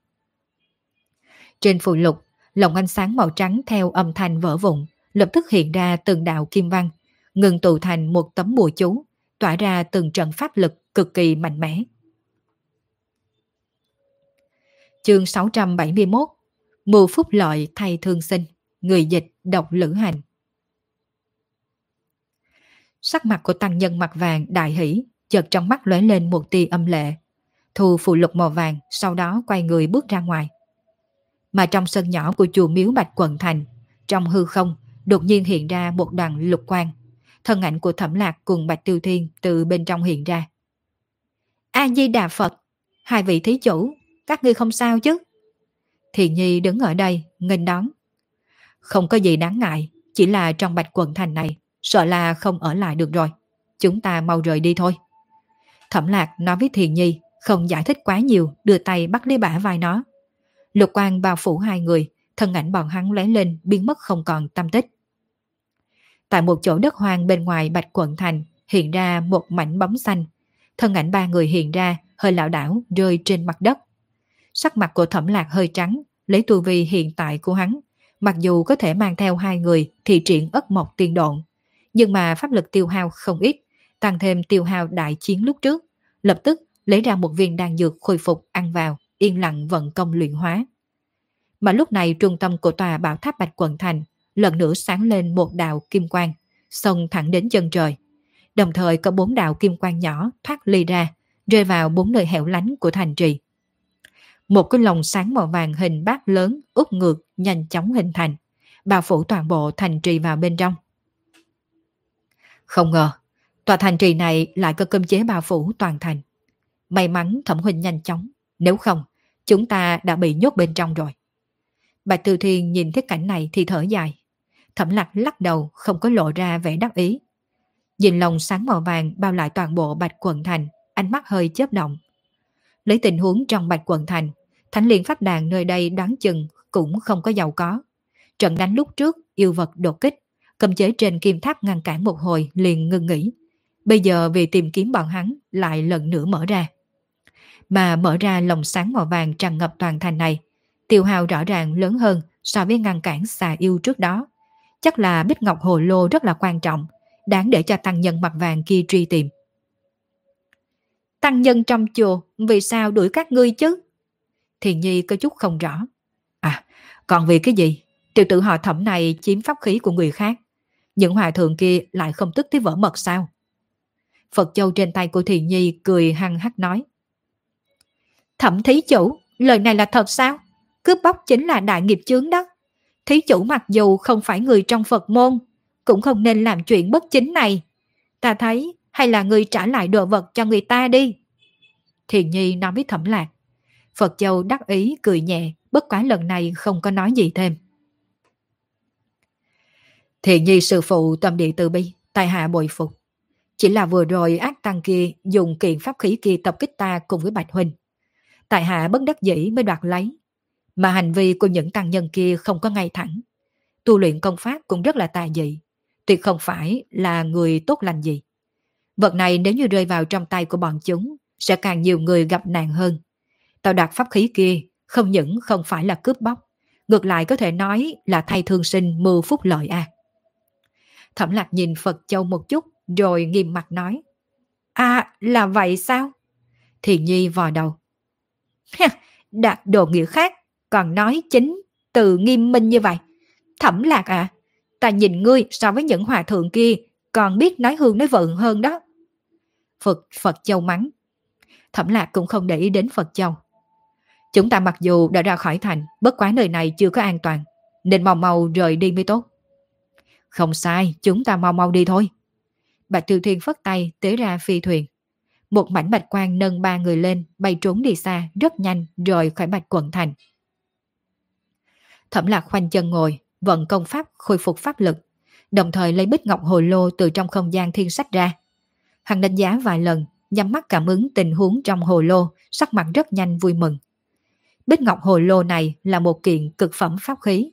Trên phù lục, lồng ánh sáng màu trắng theo âm thanh vỡ vụn, lập tức hiện ra từng đạo kim văn, ngừng tụ thành một tấm bùa chú, tỏa ra từng trận pháp lực cực kỳ mạnh mẽ. Chương 671 Mưu phúc lợi thay thương sinh Người dịch độc lữ hành Sắc mặt của tăng nhân mặt vàng đại hỷ chợt trong mắt lóe lên một tia âm lệ. Thu phụ lục màu vàng, sau đó quay người bước ra ngoài. Mà trong sân nhỏ của chùa miếu Bạch Quận Thành, trong hư không, đột nhiên hiện ra một đoàn lục quang. Thân ảnh của thẩm lạc cùng Bạch Tiêu Thiên từ bên trong hiện ra. A-di-đà Phật, hai vị thí chủ, các ngươi không sao chứ? Thiền Nhi đứng ở đây, nghênh đón. Không có gì đáng ngại, chỉ là trong Bạch Quận Thành này, sợ là không ở lại được rồi. Chúng ta mau rời đi thôi. Thẩm lạc nói với Thiền Nhi, không giải thích quá nhiều, đưa tay bắt lấy bả vai nó. Lục quang bao phủ hai người, thân ảnh bọn hắn lóe lên, biến mất không còn tâm tích. Tại một chỗ đất hoang bên ngoài Bạch Quận Thành, hiện ra một mảnh bóng xanh. Thân ảnh ba người hiện ra, hơi lão đảo, rơi trên mặt đất. Sắc mặt của thẩm lạc hơi trắng, lấy tu vi hiện tại của hắn. Mặc dù có thể mang theo hai người thì triển ất mộc tiên độn, nhưng mà pháp lực tiêu hao không ít, tăng thêm tiêu hao đại chiến lúc trước, lập tức lấy ra một viên đan dược khôi phục ăn vào, yên lặng vận công luyện hóa. Mà lúc này trung tâm của tòa bảo tháp Bạch Quận Thành lần nữa sáng lên một đạo kim quang, xông thẳng đến chân trời. Đồng thời có bốn đạo kim quang nhỏ thoát ly ra, rơi vào bốn nơi hẻo lánh của thành trì. Một cái lồng sáng màu vàng hình bát lớn úp ngược nhanh chóng hình thành, bao phủ toàn bộ thành trì vào bên trong. Không ngờ, tòa thành trì này lại có cơm chế bao phủ toàn thành. May mắn thẩm huynh nhanh chóng, nếu không, chúng ta đã bị nhốt bên trong rồi. Bạch Tư Thiên nhìn thấy cảnh này thì thở dài. Thẩm lạc lắc đầu không có lộ ra vẻ đắc ý. Nhìn lồng sáng màu vàng bao lại toàn bộ bạch quận thành, ánh mắt hơi chớp động. Lấy tình huống trong bạch quận thành, thánh liên pháp đàn nơi đây đoán chừng cũng không có giàu có. Trận đánh lúc trước, yêu vật đột kích, cầm chế trên kim tháp ngăn cản một hồi liền ngưng nghỉ. Bây giờ vì tìm kiếm bọn hắn lại lần nữa mở ra. Mà mở ra lồng sáng màu vàng tràn ngập toàn thành này, tiêu hào rõ ràng lớn hơn so với ngăn cản xà yêu trước đó. Chắc là Bích Ngọc Hồ Lô rất là quan trọng, đáng để cho tăng nhân mặt vàng kia truy tìm. Tăng nhân trong chùa, vì sao đuổi các ngươi chứ? Thiền Nhi có chút không rõ. À, còn vì cái gì? Tiểu tử họ thẩm này chiếm pháp khí của người khác. Những hòa thượng kia lại không tức tới vỡ mật sao? Phật Châu trên tay của Thiền Nhi cười hăng hắc nói. Thẩm thí chủ, lời này là thật sao? Cướp bóc chính là đại nghiệp chướng đó. Thí chủ mặc dù không phải người trong Phật môn, cũng không nên làm chuyện bất chính này. Ta thấy hay là người trả lại đồ vật cho người ta đi. Thiền Nhi nói với Thẩm Lạc. Phật Châu đắc ý cười nhẹ, bất quá lần này không có nói gì thêm. Thiền Nhi sư phụ tâm địa từ bi, tài hạ bồi phục. Chỉ là vừa rồi ác tăng kia dùng kiện pháp khí kia tập kích ta cùng với Bạch Huynh. Tại hạ bất đắc dĩ mới đoạt lấy. Mà hành vi của những tăng nhân kia không có ngay thẳng. Tu luyện công pháp cũng rất là tà dị. Tuyệt không phải là người tốt lành gì. Vật này nếu như rơi vào trong tay của bọn chúng, sẽ càng nhiều người gặp nạn hơn. Tạo đạt pháp khí kia không những không phải là cướp bóc, ngược lại có thể nói là thay thương sinh mưu phúc lợi a. À. Thẩm lạc nhìn Phật Châu một chút rồi nghiêm mặt nói. À là vậy sao? Thiền Nhi vò đầu. Đạt đồ nghĩa khác, còn nói chính từ nghiêm minh như vậy. Thẩm lạc à, ta nhìn ngươi so với những hòa thượng kia còn biết nói hương nói vượng hơn đó. Phật Phật Châu mắng. Thẩm lạc cũng không để ý đến Phật Châu. Chúng ta mặc dù đã ra khỏi thành, bất quá nơi này chưa có an toàn, nên mau mau rời đi mới tốt. Không sai, chúng ta mau mau đi thôi. Bạch Tiêu Thiên phất tay tế ra phi thuyền. Một mảnh bạch quang nâng ba người lên, bay trốn đi xa, rất nhanh, rời khỏi bạch quận thành. Thẩm lạc khoanh chân ngồi, vận công pháp khôi phục pháp lực, đồng thời lấy bích ngọc hồ lô từ trong không gian thiên sách ra. Hắn đánh giá vài lần, nhắm mắt cảm ứng tình huống trong hồ lô, sắc mặt rất nhanh vui mừng. Bích ngọc hồ lô này là một kiện cực phẩm pháp khí,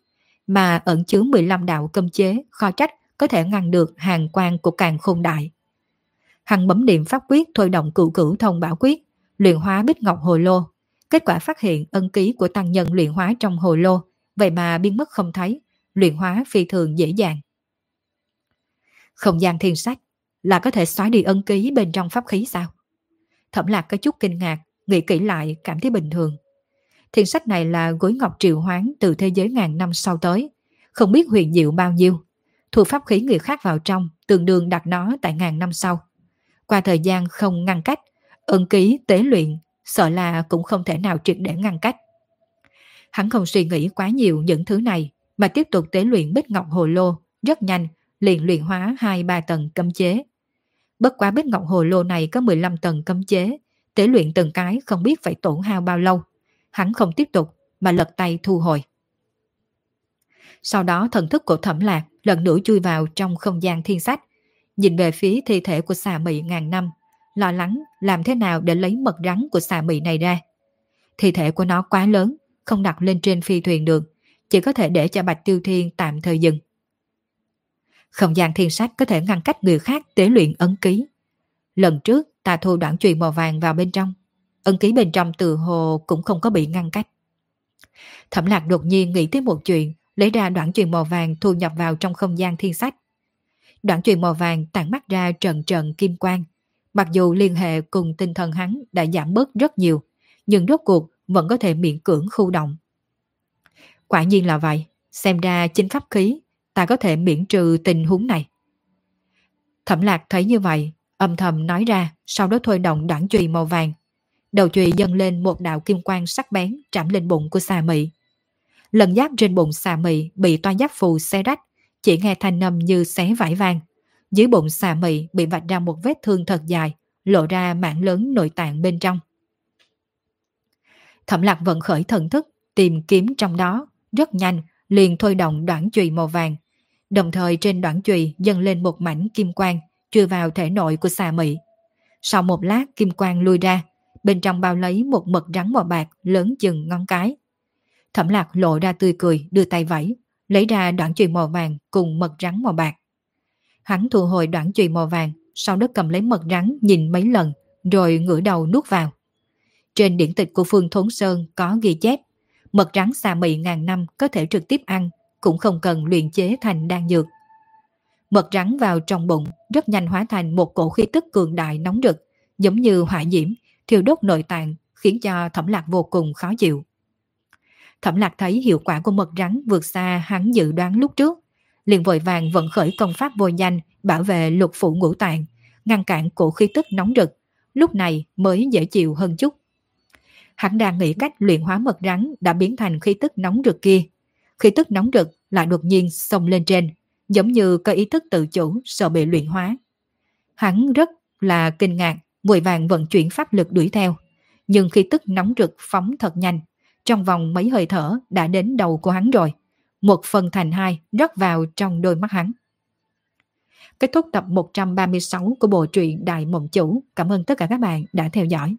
mà ẩn chứa 15 đạo cấm chế, kho trách có thể ngăn được hàng quan của càng khôn đại. Hằng bấm niệm pháp quyết thôi động cửu cửu thông bảo quyết, luyện hóa bích ngọc hồ lô. Kết quả phát hiện ân ký của tăng nhân luyện hóa trong hồ lô, vậy mà biến mất không thấy, luyện hóa phi thường dễ dàng. Không gian thiên sách là có thể xóa đi ân ký bên trong pháp khí sao? Thẩm lạc có chút kinh ngạc, nghĩ kỹ lại cảm thấy bình thường. Thiên sách này là gối ngọc triệu hoán từ thế giới ngàn năm sau tới, không biết huyền diệu bao nhiêu. Thu pháp khí người khác vào trong, tương đương đặt nó tại ngàn năm sau. Qua thời gian không ngăn cách, ân ký tế luyện, sợ là cũng không thể nào triệt để ngăn cách. Hắn không suy nghĩ quá nhiều những thứ này, mà tiếp tục tế luyện bích ngọc hồ lô, rất nhanh, liền luyện hóa 2-3 tầng cấm chế. Bất quá bích ngọc hồ lô này có 15 tầng cấm chế, tế luyện từng cái không biết phải tổn hao bao lâu. Hắn không tiếp tục, mà lật tay thu hồi. Sau đó thần thức của thẩm lạc lần nữa chui vào trong không gian thiên sách, nhìn về phía thi thể của xà mị ngàn năm, lo lắng làm thế nào để lấy mật rắn của xà mị này ra. Thi thể của nó quá lớn, không đặt lên trên phi thuyền được, chỉ có thể để cho Bạch Tiêu Thiên tạm thời dừng. Không gian thiên sách có thể ngăn cách người khác tế luyện ấn ký. Lần trước ta thu đoạn truyền màu vàng vào bên trong, ấn ký bên trong từ hồ cũng không có bị ngăn cách. Thẩm lạc đột nhiên nghĩ tới một chuyện, lấy ra đoạn truyền màu vàng thu nhập vào trong không gian thiên sách. Đoạn truyền màu vàng tản mắt ra trần trần kim quang. Mặc dù liên hệ cùng tinh thần hắn đã giảm bớt rất nhiều, nhưng rốt cuộc vẫn có thể miễn cưỡng khu động. Quả nhiên là vậy, xem ra chính pháp khí, ta có thể miễn trừ tình huống này. Thẩm lạc thấy như vậy, âm thầm nói ra, sau đó thôi động đoạn chùy màu vàng. Đầu chùy dâng lên một đạo kim quang sắc bén chạm lên bụng của xà mị. Lần giáp trên bụng xà mị bị toa giáp phù xe rách, chỉ nghe thanh âm như xé vải vàng. Dưới bụng xà mị bị vạch ra một vết thương thật dài, lộ ra mảng lớn nội tạng bên trong. Thẩm lạc vận khởi thần thức, tìm kiếm trong đó, rất nhanh, liền thôi động đoạn chùy màu vàng. Đồng thời trên đoạn chùy dâng lên một mảnh kim quang, chui vào thể nội của xà mị. Sau một lát kim quang lui ra, bên trong bao lấy một mật rắn màu bạc lớn chừng ngón cái. Thẩm lạc lộ ra tươi cười, đưa tay vẫy, lấy ra đoạn chùy màu vàng cùng mật rắn màu bạc. Hắn thu hồi đoạn chùy màu vàng, sau đó cầm lấy mật rắn nhìn mấy lần, rồi ngửa đầu nuốt vào. Trên điển tịch của Phương Thốn Sơn có ghi chép, mật rắn xà mị ngàn năm có thể trực tiếp ăn, cũng không cần luyện chế thành đan dược. Mật rắn vào trong bụng rất nhanh hóa thành một cổ khí tức cường đại nóng rực, giống như hỏa diễm, thiêu đốt nội tạng, khiến cho thẩm lạc vô cùng khó chịu. Thẩm lạc thấy hiệu quả của mật rắn vượt xa hắn dự đoán lúc trước, liền vội vàng vận khởi công pháp vô danh bảo vệ lục phủ ngũ tạng, ngăn cản cổ khí tức nóng rực, lúc này mới dễ chịu hơn chút. Hắn đang nghĩ cách luyện hóa mật rắn đã biến thành khí tức nóng rực kia. Khí tức nóng rực lại đột nhiên xông lên trên, giống như có ý thức tự chủ sợ bị luyện hóa. Hắn rất là kinh ngạc, vội vàng vận chuyển pháp lực đuổi theo. Nhưng khí tức nóng rực phóng thật nhanh, trong vòng mấy hơi thở đã đến đầu của hắn rồi. Một phần thành hai rót vào trong đôi mắt hắn. Kết thúc tập 136 của bộ truyện Đại Mộng Chủ. Cảm ơn tất cả các bạn đã theo dõi.